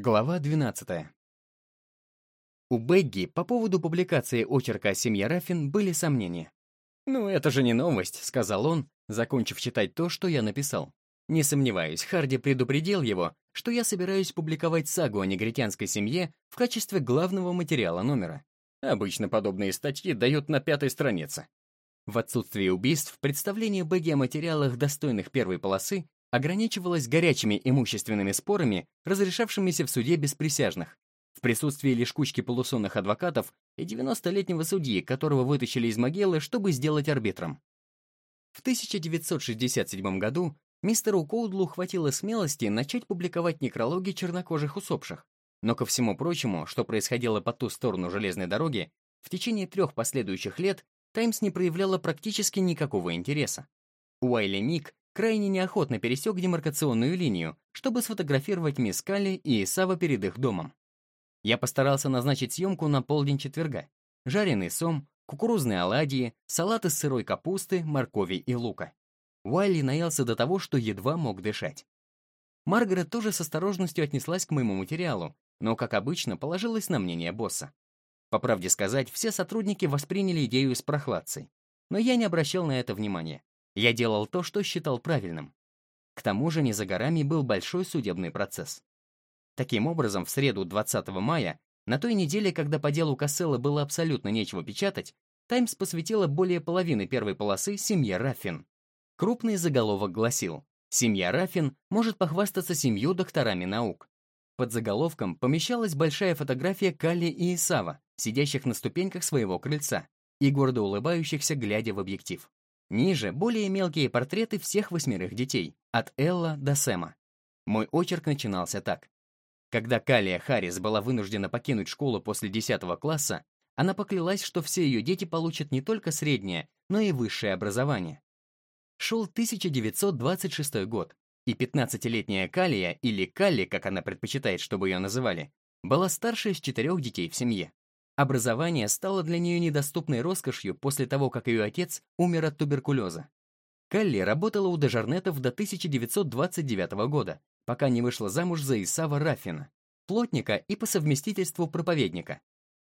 Глава 12. У Бегги по поводу публикации очерка о семье Раффин были сомнения. «Ну, это же не новость», — сказал он, закончив читать то, что я написал. Не сомневаюсь, Харди предупредил его, что я собираюсь публиковать сагу о негритянской семье в качестве главного материала номера. Обычно подобные статьи дают на пятой странице. В отсутствие убийств представление Бегги о материалах, достойных первой полосы, ограничивалось горячими имущественными спорами, разрешавшимися в суде без присяжных, в присутствии лишь кучки полусонных адвокатов и 90-летнего судьи, которого вытащили из могилы, чтобы сделать арбитром. В 1967 году мистеру Коудлу хватило смелости начать публиковать некрологи чернокожих усопших, но ко всему прочему, что происходило по ту сторону железной дороги, в течение трех последующих лет «Таймс» не проявляла практически никакого интереса. Уайли Мик крайне неохотно пересек демаркационную линию, чтобы сфотографировать мисс Калли и Исава перед их домом. Я постарался назначить съемку на полдень четверга. Жареный сом, кукурузные оладьи, салат из сырой капусты, моркови и лука. Уайли наелся до того, что едва мог дышать. Маргарет тоже с осторожностью отнеслась к моему материалу, но, как обычно, положилась на мнение босса. По правде сказать, все сотрудники восприняли идею с прохладцей, но я не обращал на это внимания. Я делал то, что считал правильным. К тому же не за горами был большой судебный процесс. Таким образом, в среду 20 мая, на той неделе, когда по делу Касселла было абсолютно нечего печатать, «Таймс» посвятила более половины первой полосы семье Раффин. Крупный заголовок гласил «Семья Раффин может похвастаться семью докторами наук». Под заголовком помещалась большая фотография Калли и Исава, сидящих на ступеньках своего крыльца и гордо улыбающихся, глядя в объектив. Ниже более мелкие портреты всех восьмерых детей, от Элла до Сэма. Мой очерк начинался так. Когда Калия Харрис была вынуждена покинуть школу после 10 класса, она поклялась, что все ее дети получат не только среднее, но и высшее образование. Шел 1926 год, и 15-летняя Калия, или Калли, как она предпочитает, чтобы ее называли, была старшей из четырех детей в семье. Образование стало для нее недоступной роскошью после того, как ее отец умер от туберкулеза. Калли работала у Дежарнетов до 1929 года, пока не вышла замуж за Исава Раффина, плотника и по совместительству проповедника.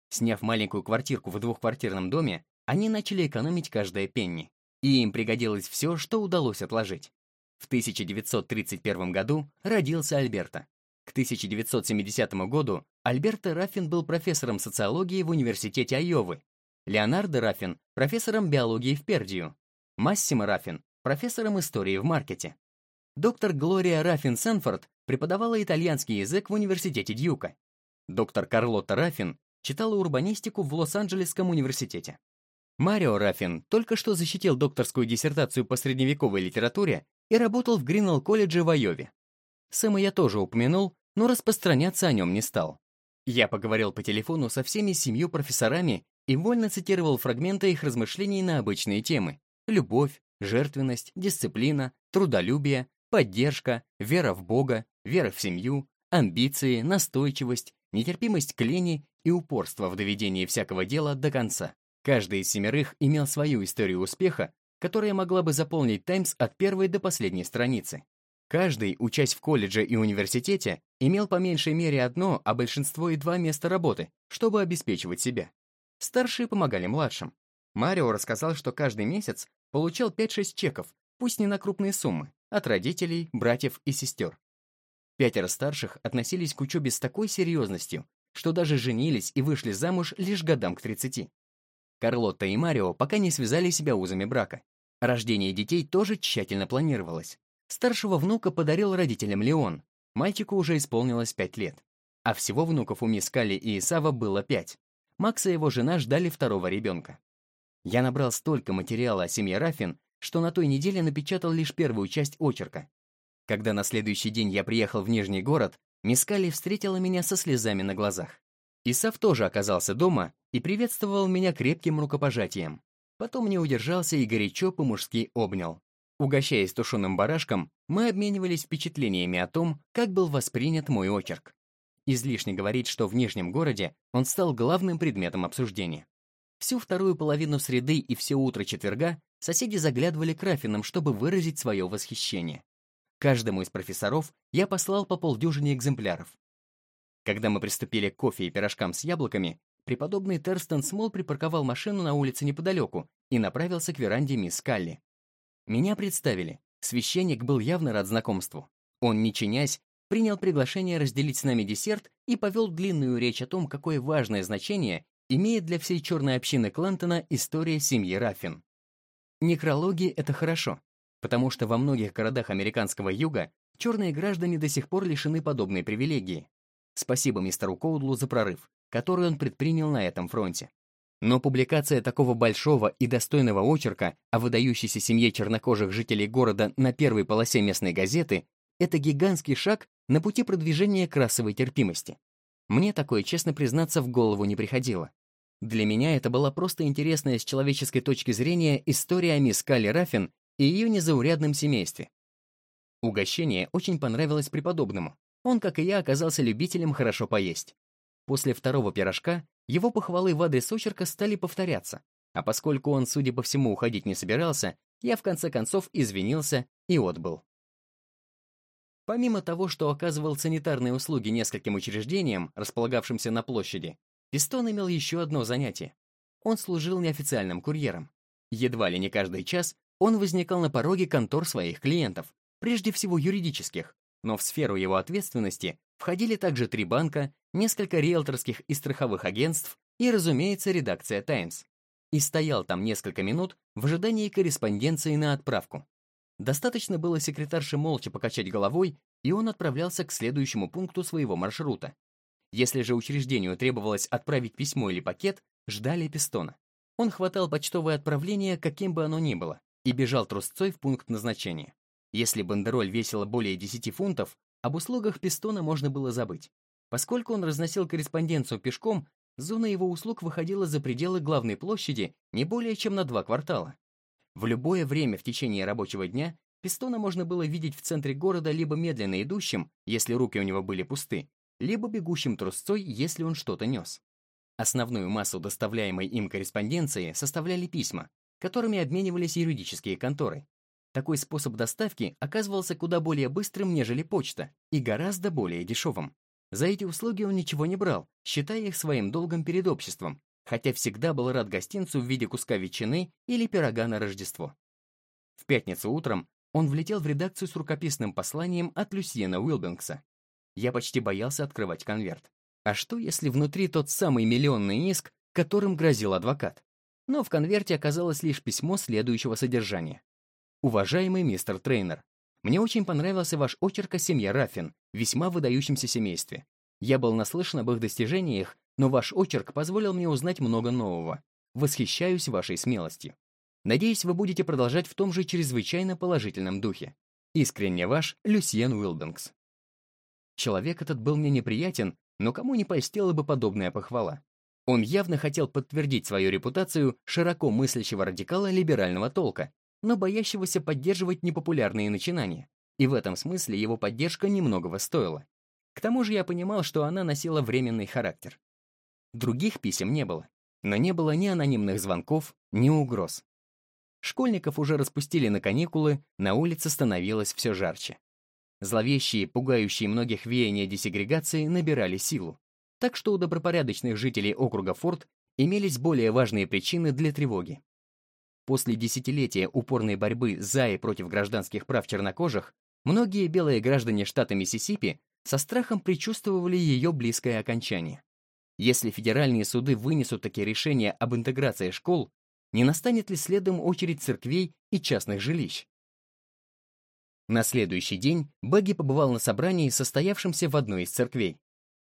Сняв маленькую квартирку в двухквартирном доме, они начали экономить каждое пенни, и им пригодилось все, что удалось отложить. В 1931 году родился Альберто. К 1970 году Альберто Раффин был профессором социологии в Университете Айовы, Леонардо Раффин – профессором биологии в Пердию, Массимо Раффин – профессором истории в Маркете. Доктор Глория Раффин Сенфорд преподавала итальянский язык в Университете Дьюка. Доктор Карлотта Раффин читала урбанистику в Лос-Анджелесском университете. Марио Раффин только что защитил докторскую диссертацию по средневековой литературе и работал в Гринелл-колледже в Айове. Сэма я тоже упомянул, но распространяться о нем не стал. Я поговорил по телефону со всеми семью профессорами и вольно цитировал фрагменты их размышлений на обычные темы. Любовь, жертвенность, дисциплина, трудолюбие, поддержка, вера в Бога, вера в семью, амбиции, настойчивость, нетерпимость к лени и упорство в доведении всякого дела до конца. Каждый из семерых имел свою историю успеха, которая могла бы заполнить «Таймс» от первой до последней страницы. Каждый, учась в колледже и университете, имел по меньшей мере одно, а большинство и два места работы, чтобы обеспечивать себя. Старшие помогали младшим. Марио рассказал, что каждый месяц получал 5-6 чеков, пусть не на крупные суммы, от родителей, братьев и сестер. Пятеро старших относились к учебе с такой серьезностью, что даже женились и вышли замуж лишь годам к 30. Карлотта и Марио пока не связали себя узами брака. Рождение детей тоже тщательно планировалось. Старшего внука подарил родителям Леон. Мальчику уже исполнилось пять лет. А всего внуков у мисс Калли и Исава было пять. Макс и его жена ждали второго ребенка. Я набрал столько материала о семье Раффин, что на той неделе напечатал лишь первую часть очерка. Когда на следующий день я приехал в Нижний город, мисс Калли встретила меня со слезами на глазах. Исав тоже оказался дома и приветствовал меня крепким рукопожатием. Потом не удержался и горячо по-мужски обнял. Угощаясь тушеным барашком, мы обменивались впечатлениями о том, как был воспринят мой очерк. Излишне говорить, что в Нижнем городе он стал главным предметом обсуждения. Всю вторую половину среды и все утро четверга соседи заглядывали к Рафинам, чтобы выразить свое восхищение. Каждому из профессоров я послал по полдюжине экземпляров. Когда мы приступили к кофе и пирожкам с яблоками, преподобный Терстон Смол припарковал машину на улице неподалеку и направился к веранде мисс Калли. Меня представили. Священник был явно рад знакомству. Он, не чинясь, принял приглашение разделить с нами десерт и повел длинную речь о том, какое важное значение имеет для всей черной общины Клантона история семьи Раффин. Некрологи — это хорошо, потому что во многих городах американского юга черные граждане до сих пор лишены подобной привилегии. Спасибо мистеру Коудлу за прорыв, который он предпринял на этом фронте. Но публикация такого большого и достойного очерка о выдающейся семье чернокожих жителей города на первой полосе местной газеты — это гигантский шаг на пути продвижения к расовой терпимости. Мне такое, честно признаться, в голову не приходило. Для меня это была просто интересная с человеческой точки зрения история о мисс Калли Раффин и ее незаурядном семействе. Угощение очень понравилось преподобному. Он, как и я, оказался любителем хорошо поесть. После второго пирожка его похвалы в адрес очерка стали повторяться, а поскольку он, судя по всему, уходить не собирался, я в конце концов извинился и отбыл. Помимо того, что оказывал санитарные услуги нескольким учреждениям, располагавшимся на площади, Пистон имел еще одно занятие. Он служил неофициальным курьером. Едва ли не каждый час он возникал на пороге контор своих клиентов, прежде всего юридических, но в сферу его ответственности входили также три банка, несколько риэлторских и страховых агентств и, разумеется, редакция «Таймс». И стоял там несколько минут в ожидании корреспонденции на отправку. Достаточно было секретарше молча покачать головой, и он отправлялся к следующему пункту своего маршрута. Если же учреждению требовалось отправить письмо или пакет, ждали пистона. Он хватал почтовое отправление, каким бы оно ни было, и бежал трусцой в пункт назначения. Если бандероль весила более 10 фунтов, об услугах пистона можно было забыть. Поскольку он разносил корреспонденцию пешком, зона его услуг выходила за пределы главной площади не более чем на два квартала. В любое время в течение рабочего дня Пистона можно было видеть в центре города либо медленно идущим, если руки у него были пусты, либо бегущим трусцой, если он что-то нес. Основную массу доставляемой им корреспонденции составляли письма, которыми обменивались юридические конторы. Такой способ доставки оказывался куда более быстрым, нежели почта, и гораздо более дешевым. За эти услуги он ничего не брал, считая их своим долгом перед обществом, хотя всегда был рад гостинцу в виде куска ветчины или пирога на Рождество. В пятницу утром он влетел в редакцию с рукописным посланием от Люсьена Уилбингса. Я почти боялся открывать конверт. А что, если внутри тот самый миллионный иск, которым грозил адвокат? Но в конверте оказалось лишь письмо следующего содержания. «Уважаемый мистер Трейнер, мне очень понравился ваш очерк о семье Раффин, весьма выдающемся семействе. Я был наслышан об их достижениях, но ваш очерк позволил мне узнать много нового. Восхищаюсь вашей смелостью. Надеюсь, вы будете продолжать в том же чрезвычайно положительном духе. Искренне ваш, Люсьен Уилбингс. Человек этот был мне неприятен, но кому не польстела бы подобная похвала. Он явно хотел подтвердить свою репутацию широко мыслящего радикала либерального толка, но боящегося поддерживать непопулярные начинания, и в этом смысле его поддержка немногого стоила. К тому же я понимал, что она носила временный характер. Других писем не было, но не было ни анонимных звонков, ни угроз. Школьников уже распустили на каникулы, на улице становилось все жарче. Зловещие, пугающие многих веяния десегрегации набирали силу, так что у добропорядочных жителей округа Форт имелись более важные причины для тревоги. После десятилетия упорной борьбы за и против гражданских прав чернокожих, многие белые граждане штата Миссисипи со страхом предчувствовали ее близкое окончание. Если федеральные суды вынесут такие решения об интеграции школ, не настанет ли следом очередь церквей и частных жилищ? На следующий день Бэгги побывал на собрании, состоявшемся в одной из церквей.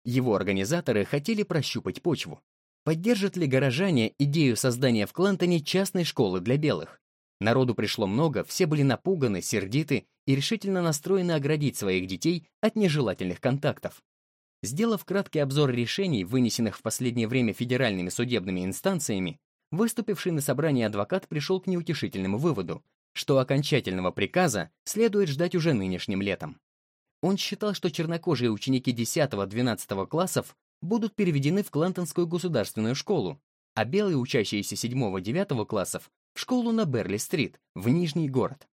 Его организаторы хотели прощупать почву. Поддержат ли горожане идею создания в Клантоне частной школы для белых? Народу пришло много, все были напуганы, сердиты и решительно настроены оградить своих детей от нежелательных контактов. Сделав краткий обзор решений, вынесенных в последнее время федеральными судебными инстанциями, выступивший на собрании адвокат пришел к неутешительному выводу, что окончательного приказа следует ждать уже нынешним летом. Он считал, что чернокожие ученики 10-12 классов будут переведены в Клантонскую государственную школу, а белые учащиеся 7-9 классов в школу на Берли-стрит, в Нижний город.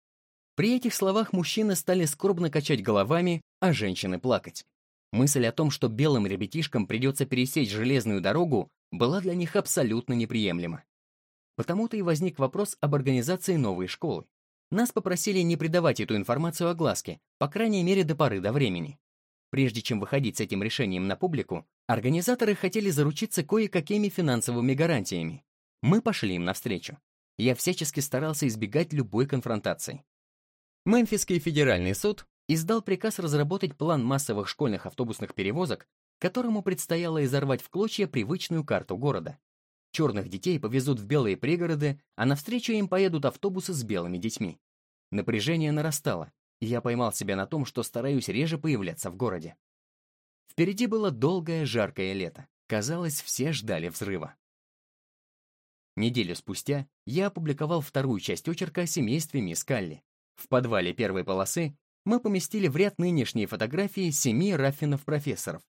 При этих словах мужчины стали скорбно качать головами, а женщины плакать. Мысль о том, что белым ребятишкам придется пересечь железную дорогу, была для них абсолютно неприемлема. Потому-то и возник вопрос об организации новой школы. Нас попросили не придавать эту информацию огласке, по крайней мере до поры до времени. Прежде чем выходить с этим решением на публику, организаторы хотели заручиться кое-какими финансовыми гарантиями. Мы пошли им навстречу. Я всячески старался избегать любой конфронтации. Мемфисский федеральный суд издал приказ разработать план массовых школьных автобусных перевозок, которому предстояло изорвать в клочья привычную карту города. Черных детей повезут в белые пригороды, а навстречу им поедут автобусы с белыми детьми. Напряжение нарастало, я поймал себя на том, что стараюсь реже появляться в городе. Впереди было долгое жаркое лето. Казалось, все ждали взрыва. Неделю спустя я опубликовал вторую часть очерка о семействе мисс Калли. В подвале первой полосы мы поместили в ряд нынешние фотографии семи Раффинов-профессоров.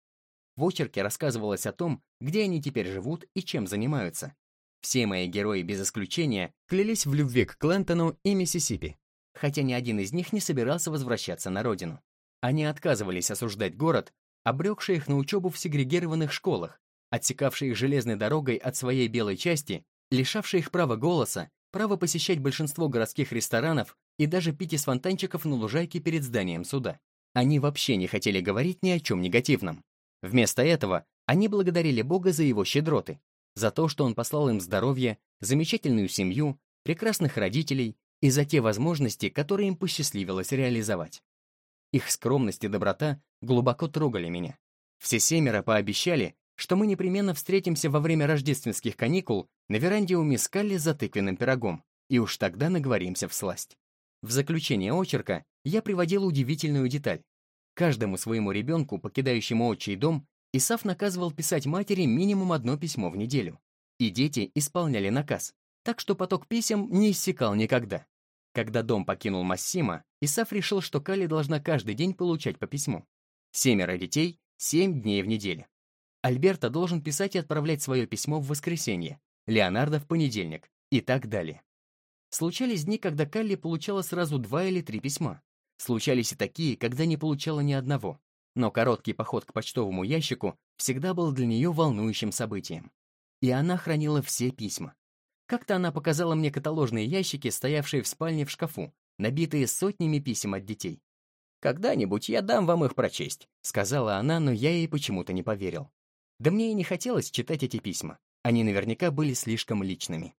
В очерке рассказывалось о том, где они теперь живут и чем занимаются. Все мои герои без исключения клялись в любви к Клентону и Миссисипи, хотя ни один из них не собирался возвращаться на родину. Они отказывались осуждать город, обрекший их на учебу в сегрегированных школах, отсекавший их железной дорогой от своей белой части, лишавший их права голоса право посещать большинство городских ресторанов и даже пить из фонтанчиков на лужайке перед зданием суда. Они вообще не хотели говорить ни о чем негативном. Вместо этого они благодарили Бога за его щедроты, за то, что он послал им здоровье, замечательную семью, прекрасных родителей и за те возможности, которые им посчастливилось реализовать. Их скромность и доброта глубоко трогали меня. Все семеро пообещали, что мы непременно встретимся во время рождественских каникул на веранде у мисс Калли за тыквенным пирогом, и уж тогда наговоримся в сласть. В заключение очерка я приводил удивительную деталь. Каждому своему ребенку, покидающему отчий дом, Исаф наказывал писать матери минимум одно письмо в неделю. И дети исполняли наказ, так что поток писем не иссякал никогда. Когда дом покинул Массима, Исаф решил, что Калли должна каждый день получать по письму. Семеро детей, семь дней в неделю. Альберто должен писать и отправлять свое письмо в воскресенье, Леонардо в понедельник и так далее. Случались дни, когда Калли получала сразу два или три письма. Случались и такие, когда не получала ни одного. Но короткий поход к почтовому ящику всегда был для нее волнующим событием. И она хранила все письма. Как-то она показала мне каталожные ящики, стоявшие в спальне в шкафу, набитые сотнями писем от детей. «Когда-нибудь я дам вам их прочесть», — сказала она, но я ей почему-то не поверил. Да мне и не хотелось читать эти письма. Они наверняка были слишком личными.